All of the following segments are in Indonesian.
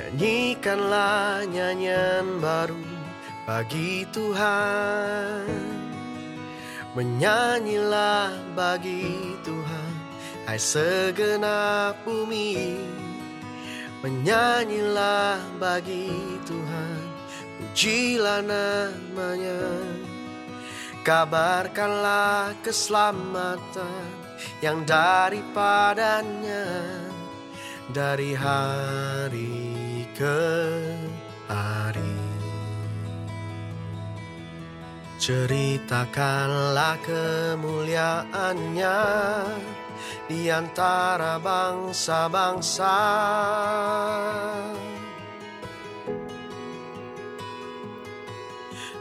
Nyanyikanlah nyanyian baru bagi Tuhan. Menyanyilah bagi Tuhan Hai segenap bumi. Menyanyilah bagi Tuhan Pujilah namanya. Kabarkanlah keselamatan Yang daripadanya Dari hari ke hari Ceritakanlah kemuliaannya di antara bangsa-bangsa.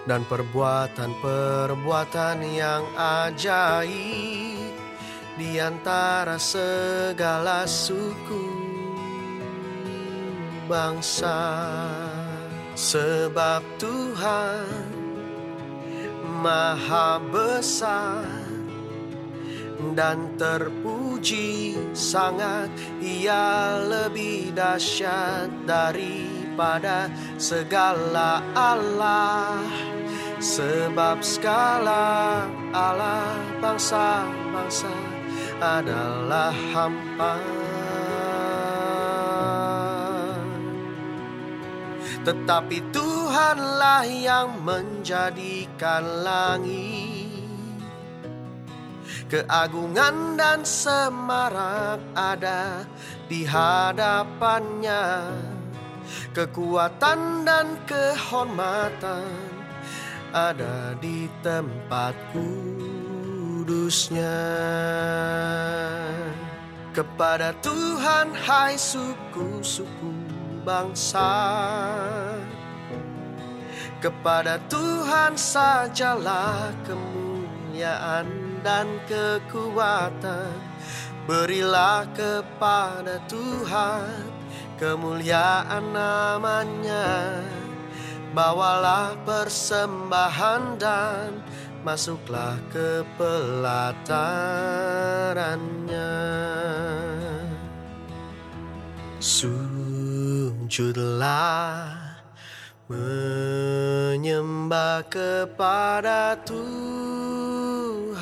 Dan perbuatan-perbuatan yang ajaib Di antara segala suku bangsa Sebab Tuhan maha besar dan terpuji sangat. Ia lebih dahsyat daripada segala Allah sebab segala Allah bangsa-bangsa adalah hampa tetapi Tuhanlah yang menjadikan langit. Keagungan dan semarak ada di hadapannya. Kekuatan dan kehormatan ada di tempat kudusnya. Kepada Tuhan hai suku-suku bangsa. Kepada Tuhan sajalah kemuliaan dan kekuatan. Berilah kepada Tuhan kemuliaan namanya. Bawalah persembahan dan masuklah ke pelatarannya Sujudlah menyembah kepada Tuhan.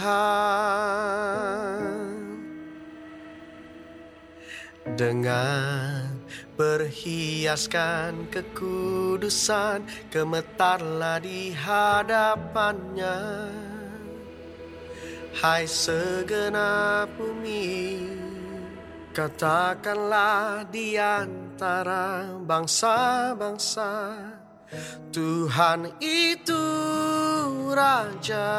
Dengan berhiaskan kekudusan gemetarlah di hadapannya. Hai segenap bumi katakanlah di antara bangsa-bangsa Tuhan itu raja.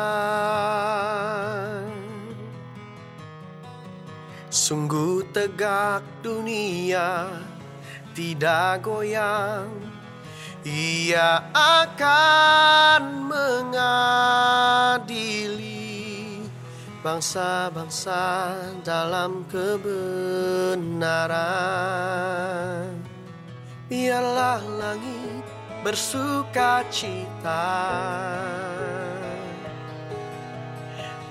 Sungguh tegak dunia tidak goyang Ia akan mengadili Bangsa-bangsa dalam kebenaran. Biarlah langit bersuka cita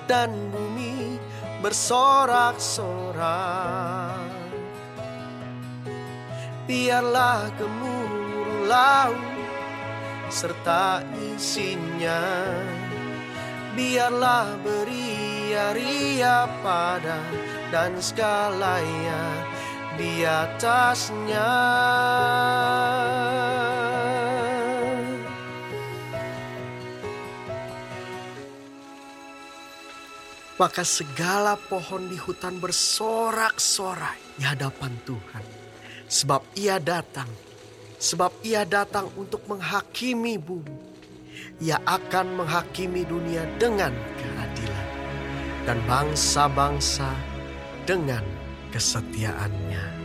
Dan bumi bersorak-sorak. Biarlah gemuruh laut serta isinya. Biarlah beria-ria pada dan segalanya di atasnya Maka segala pohon di hutan bersorak-sorai di hadapan Tuhan. Sebab ia datang, sebab ia datang untuk menghakimi bumi. Ia akan menghakimi dunia dengan. Dan bangsa-bangsa dengan kesetiaannya.